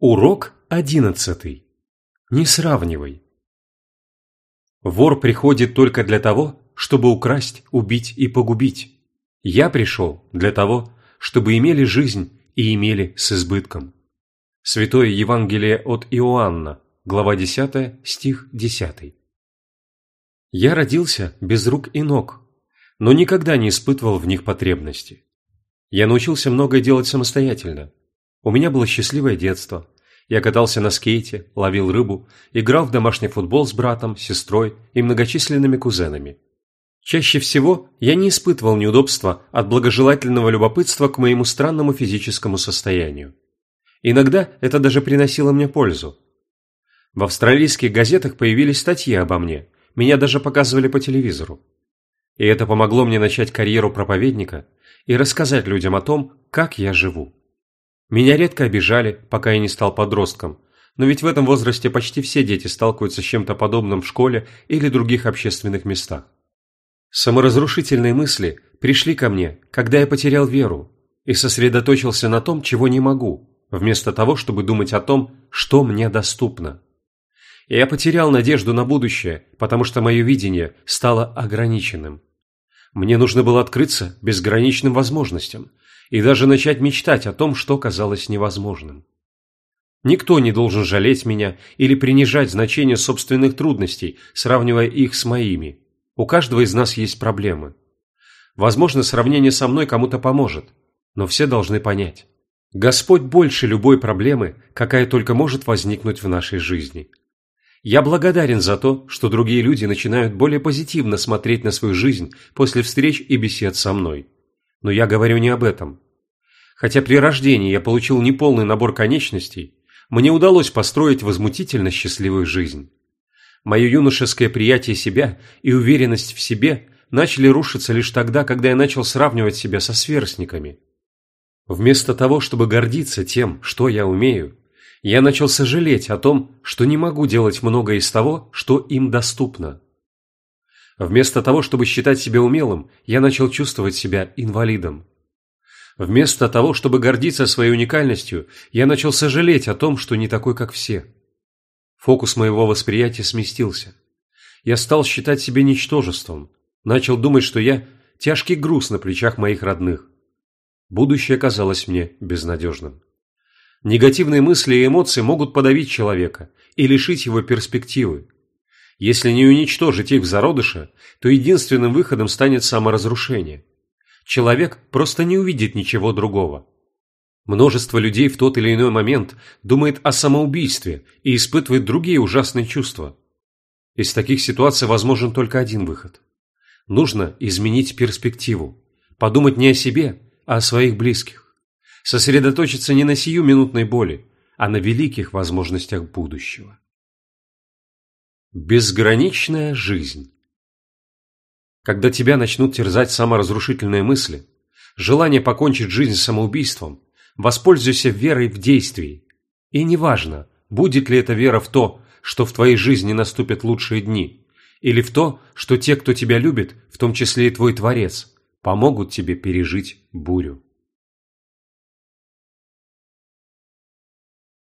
Урок одиннадцатый. Не сравнивай. Вор приходит только для того, чтобы украсть, убить и погубить. Я пришел для того, чтобы имели жизнь и имели с избытком. Святое Евангелие от Иоанна, глава 10, стих 10. Я родился без рук и ног, но никогда не испытывал в них потребности. Я научился многое делать самостоятельно. У меня было счастливое детство. Я катался на скейте, ловил рыбу, играл в домашний футбол с братом, сестрой и многочисленными кузенами. Чаще всего я не испытывал неудобства от благожелательного любопытства к моему странному физическому состоянию. Иногда это даже приносило мне пользу. В австралийских газетах появились статьи обо мне, меня даже показывали по телевизору. И это помогло мне начать карьеру проповедника и рассказать людям о том, как я живу. Меня редко обижали, пока я не стал подростком, но ведь в этом возрасте почти все дети сталкиваются с чем-то подобным в школе или других общественных местах. Саморазрушительные мысли пришли ко мне, когда я потерял веру и сосредоточился на том, чего не могу, вместо того, чтобы думать о том, что мне доступно. Я потерял надежду на будущее, потому что мое видение стало ограниченным. Мне нужно было открыться безграничным возможностям и даже начать мечтать о том, что казалось невозможным. Никто не должен жалеть меня или принижать значение собственных трудностей, сравнивая их с моими. У каждого из нас есть проблемы. Возможно, сравнение со мной кому-то поможет, но все должны понять. Господь больше любой проблемы, какая только может возникнуть в нашей жизни. Я благодарен за то, что другие люди начинают более позитивно смотреть на свою жизнь после встреч и бесед со мной. Но я говорю не об этом. Хотя при рождении я получил неполный набор конечностей, мне удалось построить возмутительно счастливую жизнь. Мое юношеское приятие себя и уверенность в себе начали рушиться лишь тогда, когда я начал сравнивать себя со сверстниками. Вместо того, чтобы гордиться тем, что я умею, я начал сожалеть о том, что не могу делать многое из того, что им доступно. Вместо того, чтобы считать себя умелым, я начал чувствовать себя инвалидом. Вместо того, чтобы гордиться своей уникальностью, я начал сожалеть о том, что не такой, как все. Фокус моего восприятия сместился. Я стал считать себя ничтожеством, начал думать, что я – тяжкий груз на плечах моих родных. Будущее казалось мне безнадежным. Негативные мысли и эмоции могут подавить человека и лишить его перспективы. Если не уничтожить их в зародыше, то единственным выходом станет саморазрушение. Человек просто не увидит ничего другого. Множество людей в тот или иной момент думает о самоубийстве и испытывает другие ужасные чувства. Из таких ситуаций возможен только один выход. Нужно изменить перспективу, подумать не о себе, а о своих близких сосредоточиться не на сиюминутной боли, а на великих возможностях будущего. Безграничная жизнь Когда тебя начнут терзать саморазрушительные мысли, желание покончить жизнь самоубийством, воспользуйся верой в действии. И неважно, будет ли эта вера в то, что в твоей жизни наступят лучшие дни, или в то, что те, кто тебя любит, в том числе и твой Творец, помогут тебе пережить бурю.